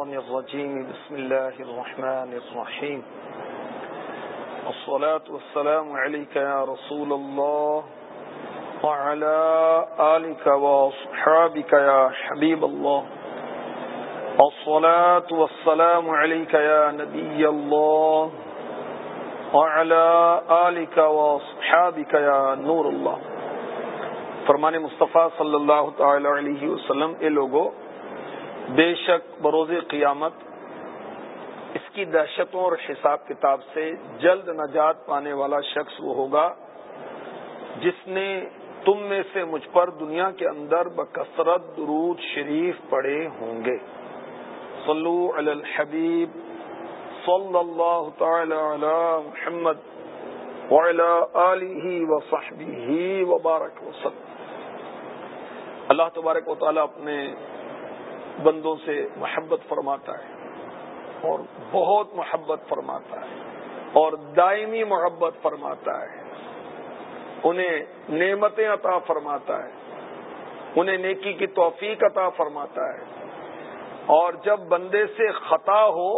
الرجيم. بسم الله الرحمن الرحيم. الصلاة والسلام عليك يا رسول الله وعلى آلك وصحابك يا حبيب الله. الصلاة والسلام عليك يا نبي الله وعلى آلك وصحابك يا نور الله. فرمان مصطفیٰ صلی اللہ تعالی علیہ وسلم، اے لوگوں بے شک بروز قیامت اس کی دہشتوں اور حساب کتاب سے جلد نجات پانے والا شخص وہ ہوگا جس نے تم میں سے مجھ پر دنیا کے اندر بکثرت درود شریف پڑے ہوں گے۔ صلو علی الحبیب صلی اللہ تعالی علی محمد وعلی آلہ وصحبہ وبارک وسلم اللہ تبارک و تعالی اپنے بندوں سے محبت فرماتا ہے اور بہت محبت فرماتا ہے اور دائمی محبت فرماتا ہے انہیں نعمتیں عطا فرماتا ہے انہیں نیکی کی توفیق عطا فرماتا ہے اور جب بندے سے خطا ہو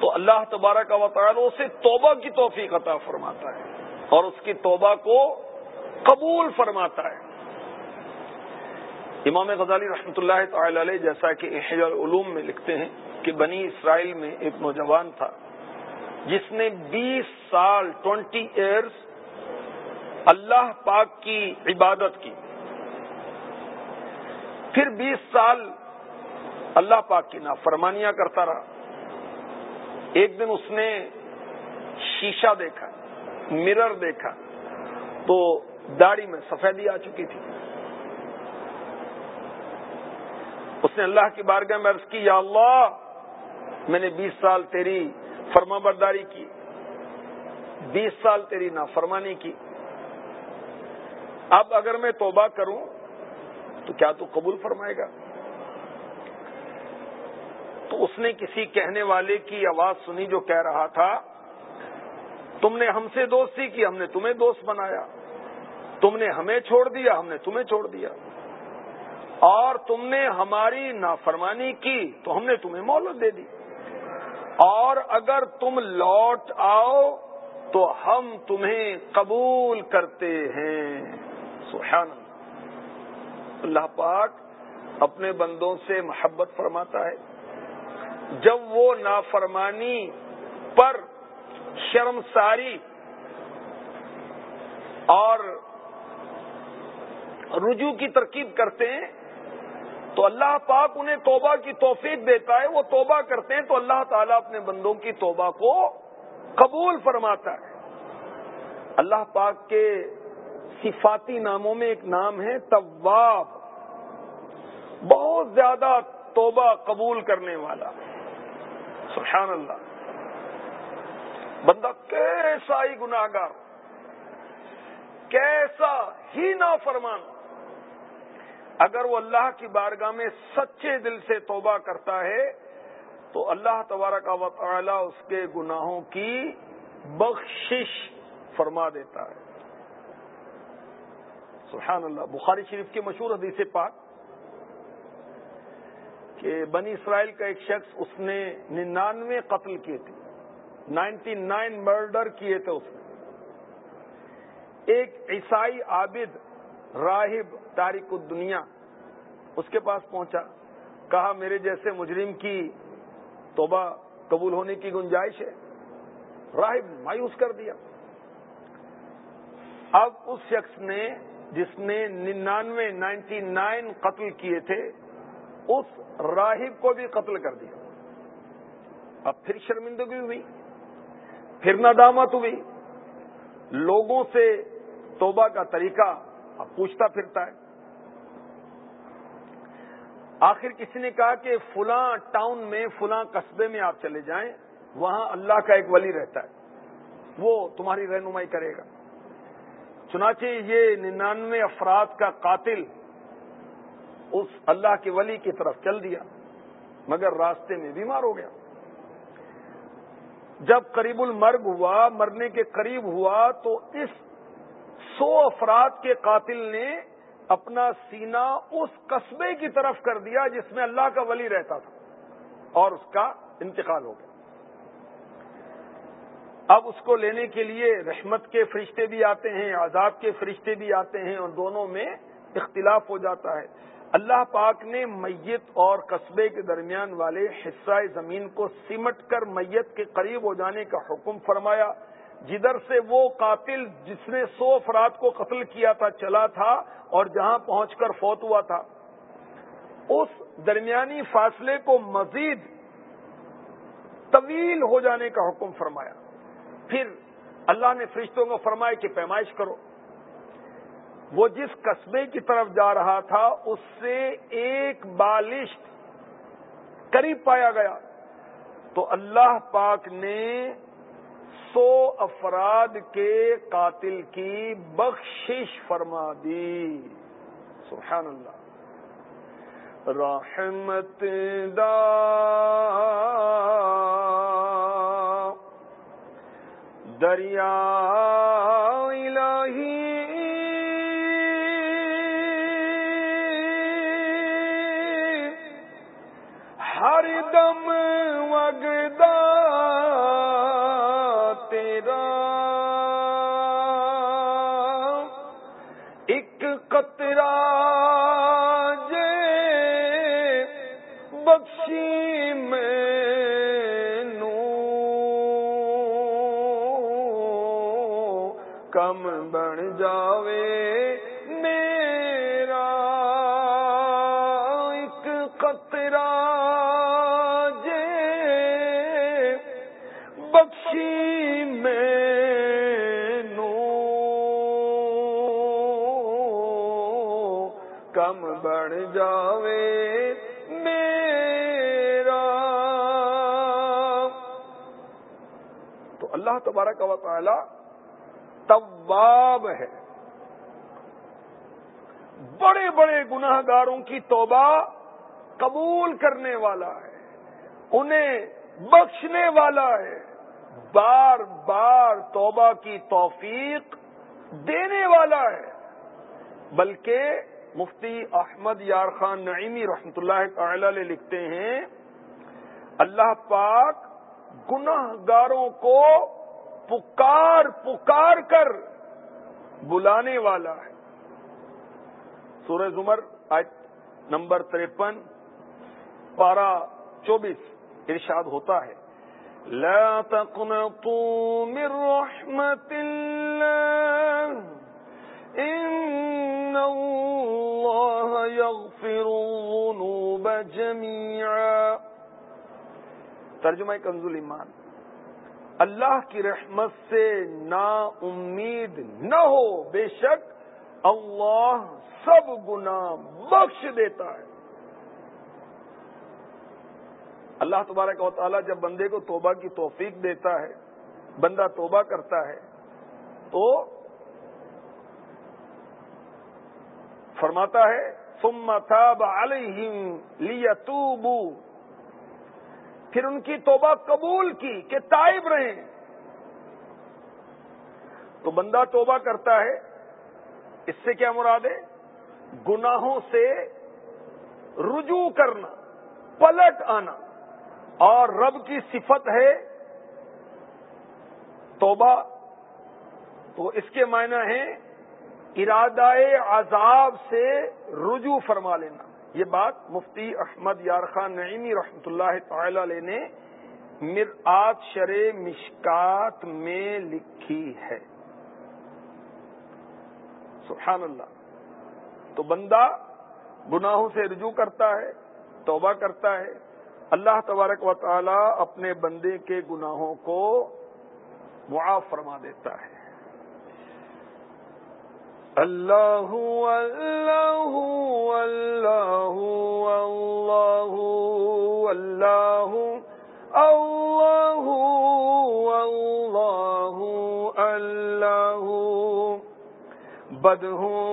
تو اللہ تبارہ کا وطالعہ اسے توبہ کی توفیق عطا فرماتا ہے اور اس کی توبہ کو قبول فرماتا ہے امام غزالی رحمۃ اللہ تعالی علیہ جیسا کہ العلوم میں لکھتے ہیں کہ بنی اسرائیل میں ایک نوجوان تھا، جس نے بیس سال ٹوینٹی ایئرس اللہ پاک کی عبادت کی۔ پھر بیس سال اللہ پاک کی نافرمانیاں کرتا رہا۔ ایک دن اس نے شیشہ دیکھا مرر دیکھا، تو داڑھی میں سفیدی آ چکی تھی۔ اس نے اللہ کی بارگاہ میں عرض کی، یا اللہ، میں نے بیس سال تیری فرما برداری کی، بیس سال تیری نافرمانی کی۔ اب اگر میں توبہ کروں تو کیا تو قبول فرمائے گا؟ تو اس نے کسی کہنے والے کی آواز سنی جو کہہ رہا تھا، تم نے ہم سے دوستی کی، ہم نے تمہیں دوست بنایا، تم نے ہمیں چھوڑ دیا، ہم نے تمہیں چھوڑ دیا۔ اور تم نے ہماری نافرمانی کی تو ہم نے تمہیں مولت دے دی۔ اور اگر تم لوٹ آؤ تو ہم تمہیں قبول کرتے ہیں۔ سبحان اللہ۔ پاک اپنے بندوں سے محبت فرماتا ہے۔ جب وہ نافرمانی پر شرم ساری اور رجوع کی ترکیب کرتے ہیں تو اللہ پاک انہیں توبہ کی توفیق دیتا ہے، وہ توبہ کرتے ہیں تو اللہ تعالیٰ اپنے بندوں کی توبہ کو قبول فرماتا ہے۔ اللہ پاک کے صفاتی ناموں میں ایک نام ہے طواب بہت زیادہ توبہ قبول کرنے والا۔ سبحان اللہ۔ بندہ کیسا ہی گناگار کیسا ہی نا فرمان اگر وہ اللہ کی بارگاہ میں سچے دل سے توبہ کرتا ہے، تو اللہ تبارہ کا وطالعہ اس کے گناہوں کی بخشش فرما دیتا ہے۔ سبحان اللہ، بخاری شریف کے مشہور حدیث پاک کہ بنی اسرائیل کا ایک شخص اس نے ننانوے قتل کیے تھے۔ نائنٹی نائن مرڈر کیے تھے اس نے۔ ایک عیسائی عابد راہب تاریخ الدنیا، اس کے پاس پہنچا، کہا، میرے جیسے مجرم کی توبہ قبول ہونے کی گنجائش ہے۔ راہب مایوس کر دیا۔ اب اس شخص نے، جس نے ننانوے نائنٹی نائن قتل کیے تھے، اس راہب کو بھی قتل کر دیا۔ اب پھر شرمندگی ہوئی، پھر ندامت ہوئی۔ لوگوں سے توبہ کا طریقہ اب پوچھتا پھرتا ہے۔ آخر کسی نے کہا کہ فلاں ٹاؤن میں، فلاں قصبے میں آپ چلے جائیں، وہاں اللہ کا ایک ولی رہتا ہے۔ وہ تمہاری رہنمائی کرے گا۔ چنانچہ یہ ننانوے افراد کا قاتل اس اللہ کے ولی کی طرف چل دیا، مگر راستے میں بیمار ہو گیا۔ جب قریب المرگ ہوا، مرنے کے قریب ہوا، تو اس سو افراد کے قاتل نے اپنا سینہ اس قصبے کی طرف کر دیا جس میں اللہ کا ولی رہتا تھا اور اس کا انتقال ہو گیا۔ اب اس کو لینے کے لیے رحمت کے فرشتے بھی آتے ہیں، عذاب کے فرشتے بھی آتے ہیں، اور دونوں میں اختلاف ہو جاتا ہے۔ اللہ پاک نے میت اور قصبے کے درمیان والے حصہ زمین کو سمٹ کر میت کے قریب ہو جانے کا حکم فرمایا۔ جدھر سے وہ قاتل جس نے سو افراد کو قتل کیا تھا، چلا تھا اور جہاں پہنچ کر فوت ہوا تھا۔ اس درمیانی فاصلے کو مزید طویل ہو جانے کا حکم فرمایا۔ پھر اللہ نے فرشتوں کو فرمایا کہ پیمائش کرو۔ وہ جس قصبے کی طرف جا رہا تھا، اس سے ایک بالشت قریب پایا گیا۔ تو اللہ پاک نے سو افراد کے قاتل کی بخشش فرما دی۔ سبحان اللہ۔ رحمت دا۔ دریا کم بن جاوے۔ اللہ تبارک و تعالی طواب ہے۔ بڑے بڑے گناہ گاروں کی توبہ قبول کرنے والا ہے، انہیں بخشنے والا ہے۔ بار بار توبہ کی توفیق دینے والا ہے۔ بلکہ مفتی احمد یار خان نعیمی رحمت اللہ تعالی لکھتے ہیں، اللہ پاک گناہ گاروں کو پکار پکار کر بلانے والا ہے۔ سورہ زمر آج نمبر ترپن، پارہ چوبیس، ارشاد ہوتا ہے۔ لا تقنطوا من رحمت اللہ، ان اللہ یغفر الظنوب جميعا ترجمہ کنزول ایمان اللہ کی رحمت سے نا امید نہ ہو، بے شک اللہ سب گنا بخش دیتا ہے۔ اللہ تبارک و تعالیٰ جب بندے کو توبہ کی توفیق دیتا ہے، بندہ توبہ کرتا ہے، تو فرماتا ہے، ثم تاب علیہم لیتوبو پھر ان کی توبہ قبول کی کہ تائب رہیں۔ تو بندہ توبہ کرتا ہے، اس سے کیا مراد ہے؟ گناہوں سے رجوع کرنا، پلٹ آنا۔ اور رب کی صفت ہے توبہ۔ تو اس کے معنی ہے ارادہ عذاب سے رجوع فرما لینا۔ یہ بات مفتی احمد یار خان نعیمی رحمت اللہ تعالی علیہ نے مرآت شر مشکات میں لکھی ہے۔ سبحان اللہ۔ تو بندہ گناہوں سے رجوع کرتا ہے، توبہ کرتا ہے۔ اللہ تبارک و تعالی اپنے بندے کے گناہوں کو معاف فرما دیتا ہے۔ اللہ اللہ اللہ اللہ اللہ اللہ اللہ اللہ بد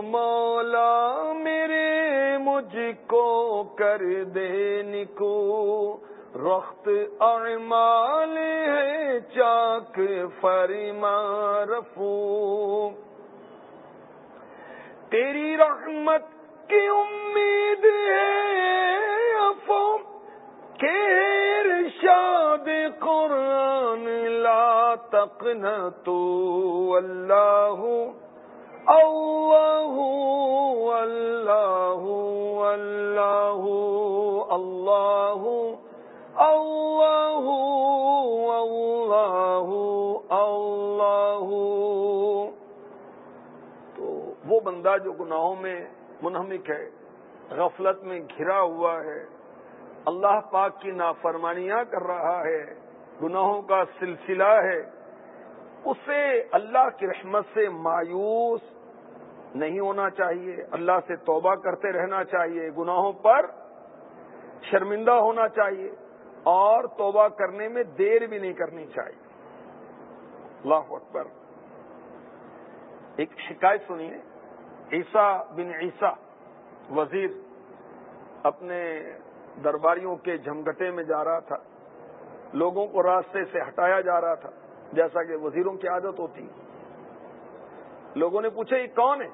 مولا میرے مجھ کو کر دے کو رخت اعمال ہے چاک فرما رفو تیری رحمت کی امید ہے افو کہ ارشاد قرآن لا تقنا تو اللہ اللہ اللہ اللہ اللہ اللہ بندہ جو گناہوں میں منہمک ہے، غفلت میں گھرا ہوا ہے، اللہ پاک کی نافرمانیاں کر رہا ہے، گناہوں کا سلسلہ ہے، اسے اللہ کی رحمت سے مایوس نہیں ہونا چاہیے، اللہ سے توبہ کرتے رہنا چاہیے، گناہوں پر شرمندہ ہونا چاہیے، اور توبہ کرنے میں دیر بھی نہیں کرنی چاہیے۔ اللہ اکبر۔ ایک شکایت سنیے۔ عیسیٰ بن عیسیٰ وزیر اپنے درباریوں کے جھمگٹے میں جا رہا تھا۔ لوگوں کو راستے سے ہٹایا جا رہا تھا، جیسا کہ وزیروں کی عادت ہوتی۔ لوگوں نے پوچھا، یہ کون ہے؟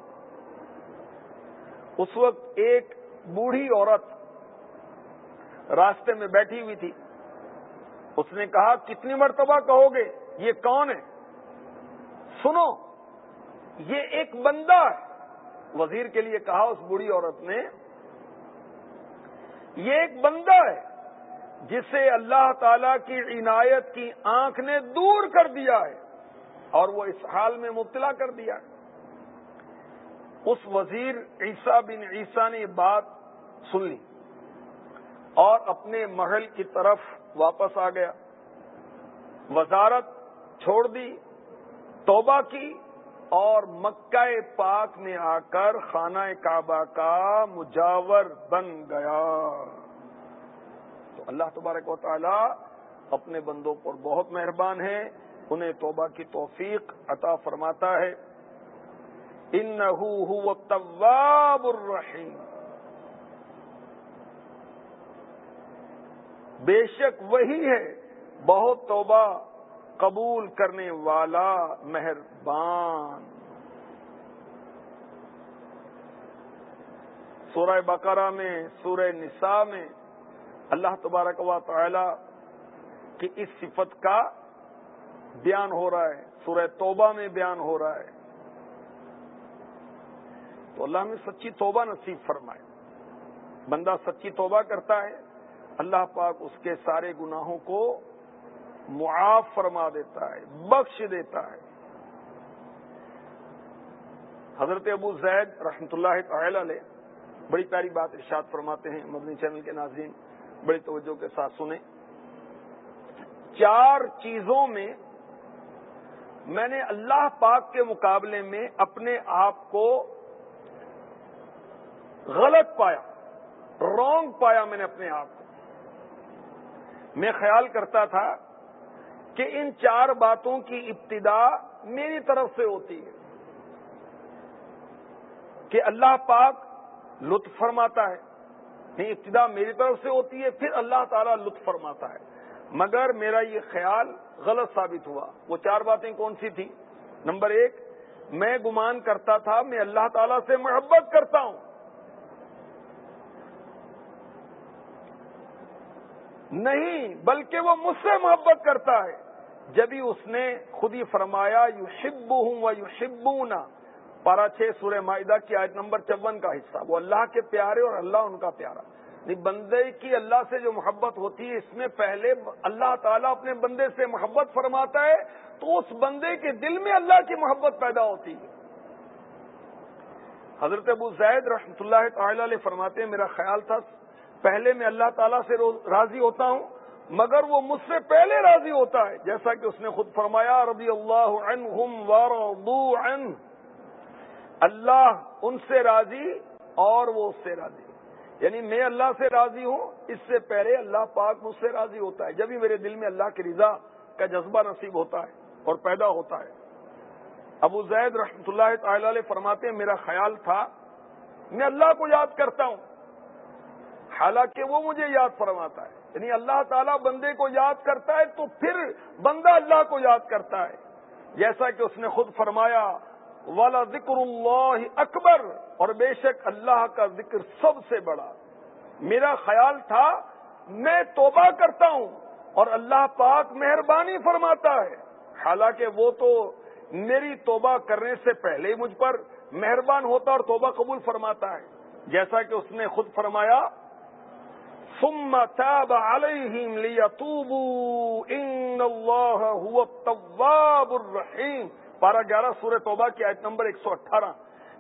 اس وقت ایک بوڑھی عورت راستے میں بیٹھی ہوئی تھی۔ اس نے کہا، کتنی مرتبہ کہو گے، یہ کون ہے؟ سنو، یہ ایک بندہ ہے۔ وزیر کے لیے کہا اس بوڑھی عورت نے، یہ ایک بندہ ہے جسے اللہ تعالی کی عنایت کی آنکھ نے دور کر دیا ہے اور وہ اس حال میں مبتلا کر دیا ہے۔ اس وزیر عیسیٰ بن عیسیٰ نے یہ بات سن لی اور اپنے محل کی طرف واپس آ گیا۔ وزارت چھوڑ دی، توبہ کی۔ اور مکہ پاک میں آ کر خانہ کعبہ کا مجاور بن گیا۔ تو اللہ تبارک و تعالی اپنے بندوں پر بہت مہربان ہے، انہیں توبہ کی توفیق عطا فرماتا ہے۔ ان طواب الرحیم۔ بے شک وہی ہے، بہت توبہ قبول کرنے والا مہربان۔ سورہ بقرہ میں، سورہ نساء میں اللہ تبارک و تعالی کی اس صفت کا بیان ہو رہا ہے، سورہ توبہ میں بیان ہو رہا ہے۔ تو اللہ میں سچی توبہ نصیب فرمائے۔ بندہ سچی توبہ کرتا ہے، اللہ پاک اس کے سارے گناہوں کو معاف فرما دیتا ہے، بخش دیتا ہے۔ حضرت ابو زید رحمت اللہ تعالی علیہ بڑی پیاری بات ارشاد فرماتے ہیں مدنی چینل کے ناظرین بڑی توجہ کے ساتھ سنیں۔ چار چیزوں میں میں نے اللہ پاک کے مقابلے میں اپنے آپ کو غلط پایا رونگ پایا میں نے اپنے آپ کو۔ میں خیال کرتا تھا کہ ان چار باتوں کی ابتدا میری طرف سے ہوتی ہے کہ اللہ پاک لطف فرماتا ہے۔ نہیں، ابتدا میری طرف سے ہوتی ہے، پھر اللہ تعالیٰ لطف فرماتا ہے۔ مگر میرا یہ خیال غلط ثابت ہوا۔ وہ چار باتیں کون سی تھی نمبر ایک، میں گمان کرتا تھا، میں اللہ تعالیٰ سے محبت کرتا ہوں۔ نہیں، بلکہ وہ مجھ سے محبت کرتا ہے۔ جبھی اس نے خود ہی فرمایا یو شب ہوں و یو شبو نا پارا چھ سورہ معدہ کی آیت نمبر چون کا حصہ. وہ اللہ کے پیارے اور اللہ ان کا پیارا. یعنی بندے کی اللہ سے جو محبت ہوتی ہے، اس میں پہلے اللہ تعالیٰ اپنے بندے سے محبت فرماتا ہے، تو اس بندے کے دل میں اللہ کی محبت پیدا ہوتی ہے. حضرت ابو زید رحمۃ اللہ تعالی علیہ فرماتے ہیں، میرا خیال تھا، پہلے میں اللہ تعالیٰ سے راضی ہوتا ہوں مگر وہ مجھ سے پہلے راضی ہوتا ہے۔ جیسا کہ اس نے خود فرمایا رضی اللہ عنہم اللہ ان سے راضی اور وہ اس سے راضی۔ یعنی میں اللہ سے راضی ہوں، اس سے پہلے اللہ پاک مجھ سے راضی ہوتا ہے۔ جبھی میرے دل میں اللہ کی رضا کا جذبہ نصیب ہوتا ہے اور پیدا ہوتا ہے۔ ابو زید رحمت اللہ تعالی علیہ فرماتے ہیں، میرا خیال تھا، میں اللہ کو یاد کرتا ہوں۔ حالانکہ وہ مجھے یاد فرماتا ہے۔ یعنی اللہ تعالیٰ بندے کو یاد کرتا ہے تو پھر بندہ اللہ کو یاد کرتا ہے۔ جیسا کہ اس نے خود فرمایا والا ذکر اللہ اکبر اور بے شک اللہ کا ذکر سب سے بڑا۔ میرا خیال تھا، میں توبہ کرتا ہوں اور اللہ پاک مہربانی فرماتا ہے۔ حالانکہ وہ تو میری توبہ کرنے سے پہلے ہی مجھ پر مہربان ہوتا اور توبہ قبول فرماتا ہے۔ جیسا کہ اس نے خود فرمایا ثم تاب عليهم ليتوبوا ان الله هو التواب الرحيم. پارہ گیارہ سورہ توبہ کی آیت نمبر ایک سو اٹھارہ.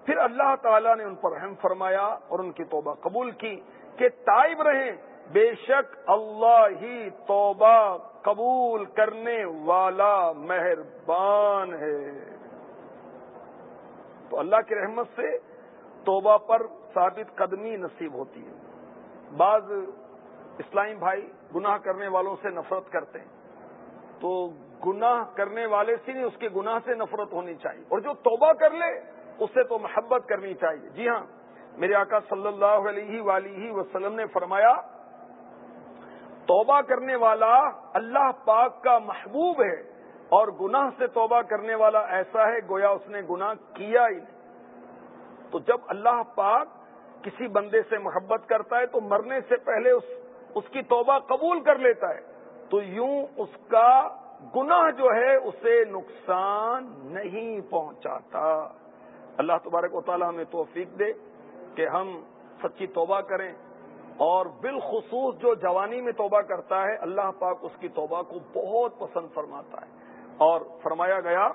پھر اللہ تعالیٰ نے ان پر رحم فرمایا اور ان کی توبہ قبول کی کہ تائب رہیں. بے شک اللہ ہی توبہ قبول کرنے والا مہربان ہے. تو اللہ کی رحمت سے توبہ پر ثابت قدمی نصیب ہوتی ہے. بعض اسلامی بھائی گناہ کرنے والوں سے نفرت کرتے ہیں۔ تو گناہ کرنے والے سے نہیں، اس کے گناہ سے نفرت ہونی چاہیے۔ اور جو توبہ کر لے، اس سے تو محبت کرنی چاہیے۔ جی ہاں میرے آقا صلی اللہ علیہ ولی وسلم نے فرمایا، توبہ کرنے والا اللہ پاک کا محبوب ہے اور گناہ سے توبہ کرنے والا ایسا ہے، گویا اس نے گناہ کیا ہی نہیں۔ تو جب اللہ پاک کسی بندے سے محبت کرتا ہے، تو مرنے سے پہلے اس اس کی توبہ قبول کر لیتا ہے، تو یوں اس کا گناہ جو ہے اسے نقصان نہیں پہنچاتا۔ اللہ تبارک و تعالیٰ ہمیں توفیق دے کہ ہم سچی توبہ کریں اور بالخصوص جو جوانی میں توبہ کرتا ہے، اللہ پاک اس کی توبہ کو بہت پسند فرماتا ہے۔ اور فرمایا گیا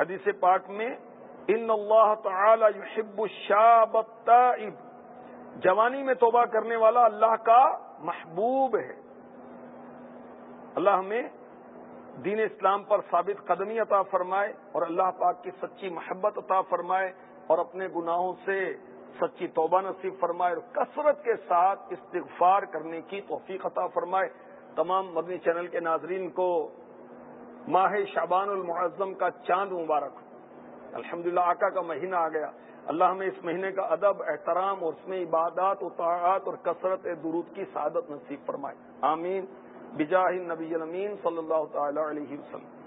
حدیث پاک میں، ان اللہ تعالی يحب الشاب التائب۔ جوانی میں توبہ کرنے والا اللہ کا محبوب ہے۔ اللہ ہمیں دین اسلام پر ثابت قدمی عطا فرمائے اور اللہ پاک کی سچی محبت عطا فرمائے اور اپنے گناہوں سے سچی توبہ نصیب فرمائے اور کثرت کے ساتھ استغفار کرنے کی توفیق عطا فرمائے۔ تمام مدنی چینل کے ناظرین کو ماہ شعبان المعظم کا چاند مبارک۔ الحمد للہ آقا کا مہینہ آ گیا۔ اللہ ہمیں اس مہینے کا ادب، احترام اور اس میں عبادات اطاعات اور کثرت درود کی سعادت نصیب فرمائے۔ آمین۔ بجاہ نبی المین صلی اللہ تعالی علیہ وسلم۔